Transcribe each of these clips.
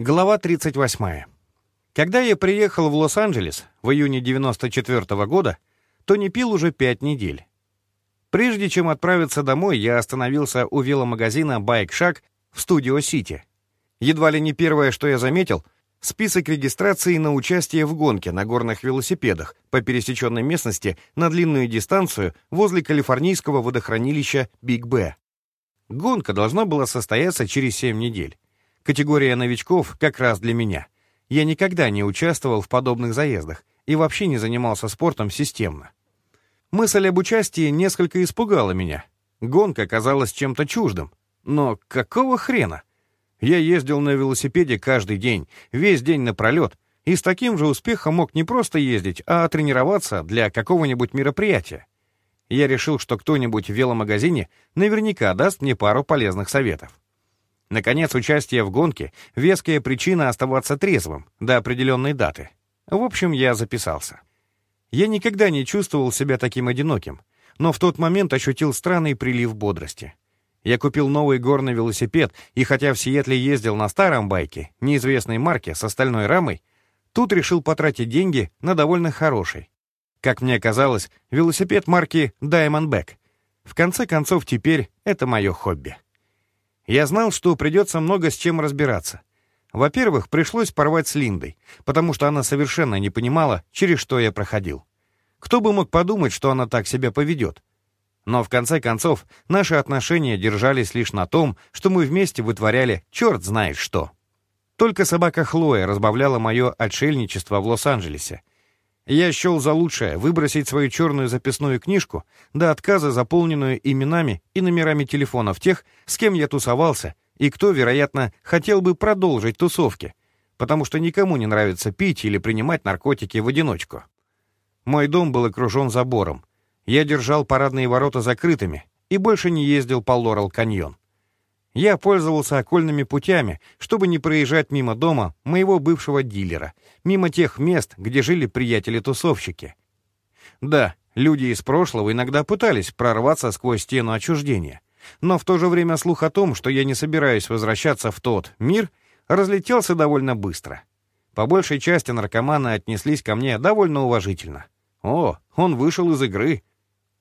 Глава 38. Когда я приехал в Лос-Анджелес в июне 94 -го года, то не пил уже пять недель. Прежде чем отправиться домой, я остановился у веломагазина Bike Shack в Студио-Сити. Едва ли не первое, что я заметил — список регистрации на участие в гонке на горных велосипедах по пересеченной местности на длинную дистанцию возле калифорнийского водохранилища Биг Б. Гонка должна была состояться через 7 недель. Категория новичков как раз для меня. Я никогда не участвовал в подобных заездах и вообще не занимался спортом системно. Мысль об участии несколько испугала меня. Гонка казалась чем-то чуждым. Но какого хрена? Я ездил на велосипеде каждый день, весь день напролет, и с таким же успехом мог не просто ездить, а тренироваться для какого-нибудь мероприятия. Я решил, что кто-нибудь в веломагазине наверняка даст мне пару полезных советов. Наконец, участие в гонке — веская причина оставаться трезвым до определенной даты. В общем, я записался. Я никогда не чувствовал себя таким одиноким, но в тот момент ощутил странный прилив бодрости. Я купил новый горный велосипед, и хотя в Сиэтле ездил на старом байке, неизвестной марки, с остальной рамой, тут решил потратить деньги на довольно хороший. Как мне казалось, велосипед марки Diamondback. В конце концов, теперь это мое хобби. Я знал, что придется много с чем разбираться. Во-первых, пришлось порвать с Линдой, потому что она совершенно не понимала, через что я проходил. Кто бы мог подумать, что она так себя поведет? Но в конце концов, наши отношения держались лишь на том, что мы вместе вытворяли черт знает что. Только собака Хлоя разбавляла мое отшельничество в Лос-Анджелесе, я счел за лучшее выбросить свою черную записную книжку до отказа, заполненную именами и номерами телефонов тех, с кем я тусовался, и кто, вероятно, хотел бы продолжить тусовки, потому что никому не нравится пить или принимать наркотики в одиночку. Мой дом был окружен забором. Я держал парадные ворота закрытыми и больше не ездил по Лорел-каньон. Я пользовался окольными путями, чтобы не проезжать мимо дома моего бывшего дилера, мимо тех мест, где жили приятели-тусовщики. Да, люди из прошлого иногда пытались прорваться сквозь стену отчуждения, но в то же время слух о том, что я не собираюсь возвращаться в тот мир, разлетелся довольно быстро. По большей части наркоманы отнеслись ко мне довольно уважительно. О, он вышел из игры.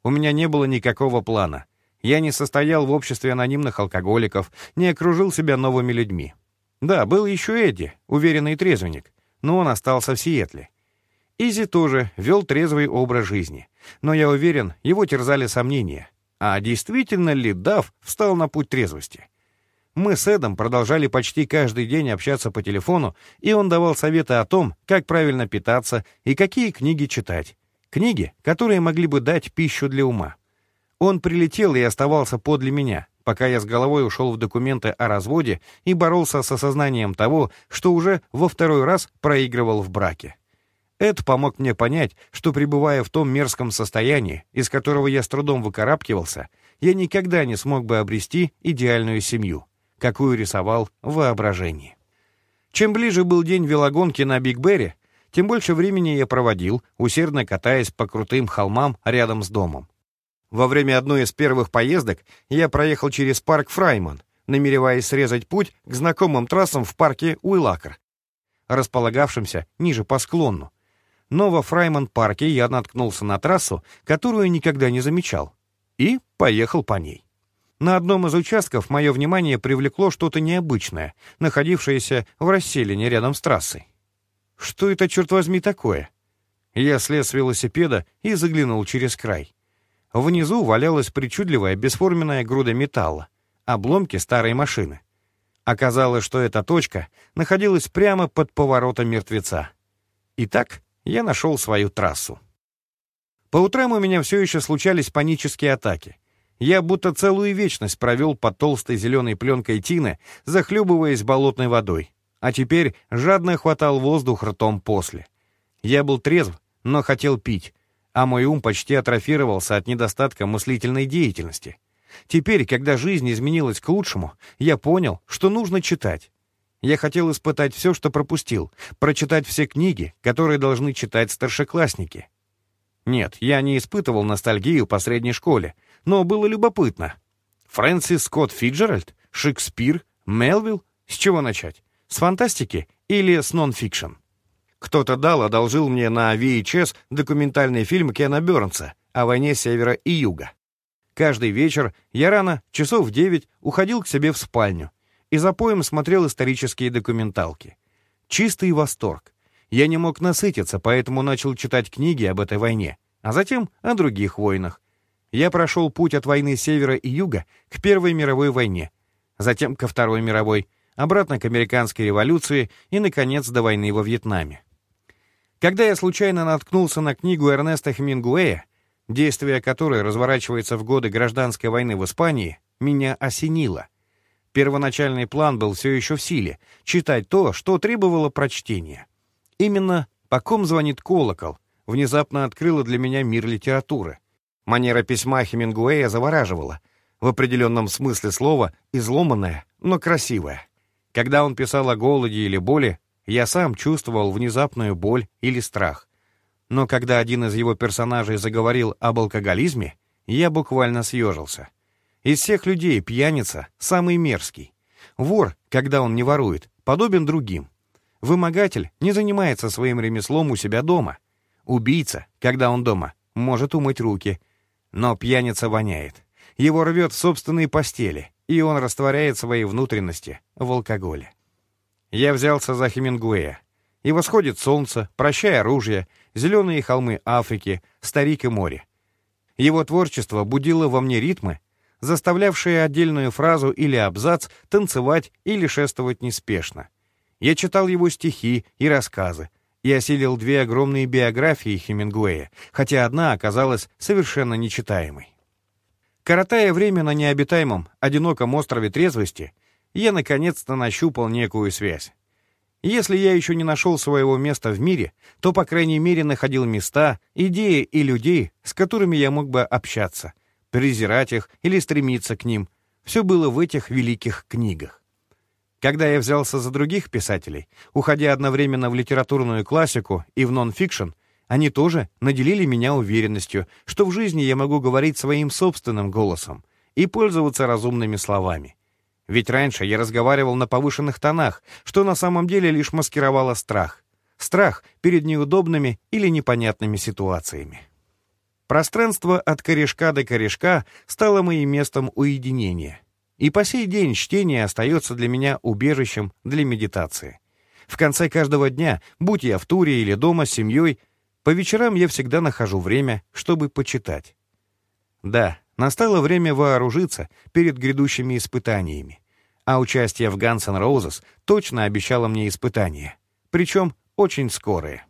У меня не было никакого плана — я не состоял в обществе анонимных алкоголиков, не окружил себя новыми людьми. Да, был еще Эдди, уверенный трезвенник, но он остался в Сиэтле. Изи тоже вел трезвый образ жизни, но я уверен, его терзали сомнения. А действительно ли Дав встал на путь трезвости? Мы с Эдом продолжали почти каждый день общаться по телефону, и он давал советы о том, как правильно питаться и какие книги читать. Книги, которые могли бы дать пищу для ума. Он прилетел и оставался подле меня, пока я с головой ушел в документы о разводе и боролся с осознанием того, что уже во второй раз проигрывал в браке. Эд помог мне понять, что, пребывая в том мерзком состоянии, из которого я с трудом выкарабкивался, я никогда не смог бы обрести идеальную семью, какую рисовал в воображении. Чем ближе был день велогонки на Биг Берри, тем больше времени я проводил, усердно катаясь по крутым холмам рядом с домом. Во время одной из первых поездок я проехал через парк Фрайман, намереваясь срезать путь к знакомым трассам в парке Уилакер, располагавшемся ниже по склону. Но во Фрайман-парке я наткнулся на трассу, которую никогда не замечал, и поехал по ней. На одном из участков мое внимание привлекло что-то необычное, находившееся в расселине рядом с трассой. Что это, черт возьми, такое? Я слез с велосипеда и заглянул через край. Внизу валялась причудливая бесформенная груда металла, обломки старой машины. Оказалось, что эта точка находилась прямо под поворотом мертвеца. Итак, я нашел свою трассу. По утрам у меня все еще случались панические атаки. Я будто целую вечность провел под толстой зеленой пленкой тины, захлебываясь болотной водой, а теперь жадно хватал воздух ртом после. Я был трезв, но хотел пить, а мой ум почти атрофировался от недостатка мыслительной деятельности. Теперь, когда жизнь изменилась к лучшему, я понял, что нужно читать. Я хотел испытать все, что пропустил, прочитать все книги, которые должны читать старшеклассники. Нет, я не испытывал ностальгию по средней школе, но было любопытно. Фрэнсис Скотт Фиджеральд? Шекспир? Мелвилл? С чего начать? С фантастики или с нон-фикшн? Кто-то дал, одолжил мне на VHS документальный фильм Кена Бёрнса о войне Севера и Юга. Каждый вечер я рано, часов в девять, уходил к себе в спальню и за поем смотрел исторические документалки. Чистый восторг. Я не мог насытиться, поэтому начал читать книги об этой войне, а затем о других войнах. Я прошел путь от войны Севера и Юга к Первой мировой войне, затем ко Второй мировой, обратно к американской революции и, наконец, до войны во Вьетнаме. Когда я случайно наткнулся на книгу Эрнеста Хемингуэя, действие которой разворачивается в годы гражданской войны в Испании, меня осенило. Первоначальный план был все еще в силе — читать то, что требовало прочтения. Именно «По ком звонит колокол» внезапно открыла для меня мир литературы. Манера письма Хемингуэя завораживала. В определенном смысле слова изломанная, но красивая. Когда он писал о голоде или боли, я сам чувствовал внезапную боль или страх. Но когда один из его персонажей заговорил об алкоголизме, я буквально съежился. Из всех людей пьяница самый мерзкий. Вор, когда он не ворует, подобен другим. Вымогатель не занимается своим ремеслом у себя дома. Убийца, когда он дома, может умыть руки. Но пьяница воняет. Его рвет в собственной постели, и он растворяет свои внутренности в алкоголе. Я взялся за Хемингуэя. И восходит солнце, прощай оружие, зеленые холмы Африки, старик и море. Его творчество будило во мне ритмы, заставлявшие отдельную фразу или абзац танцевать или шествовать неспешно. Я читал его стихи и рассказы, и осилил две огромные биографии Хемингуэя, хотя одна оказалась совершенно нечитаемой. Коротая время на необитаемом, одиноком острове трезвости, я наконец-то нащупал некую связь. Если я еще не нашел своего места в мире, то, по крайней мере, находил места, идеи и людей, с которыми я мог бы общаться, презирать их или стремиться к ним. Все было в этих великих книгах. Когда я взялся за других писателей, уходя одновременно в литературную классику и в нон-фикшн, они тоже наделили меня уверенностью, что в жизни я могу говорить своим собственным голосом и пользоваться разумными словами. Ведь раньше я разговаривал на повышенных тонах, что на самом деле лишь маскировало страх. Страх перед неудобными или непонятными ситуациями. Пространство от корешка до корешка стало моим местом уединения. И по сей день чтение остается для меня убежищем для медитации. В конце каждого дня, будь я в туре или дома с семьей, по вечерам я всегда нахожу время, чтобы почитать. Да, Настало время вооружиться перед грядущими испытаниями. А участие в Guns N' Roses точно обещало мне испытания. Причем очень скорые.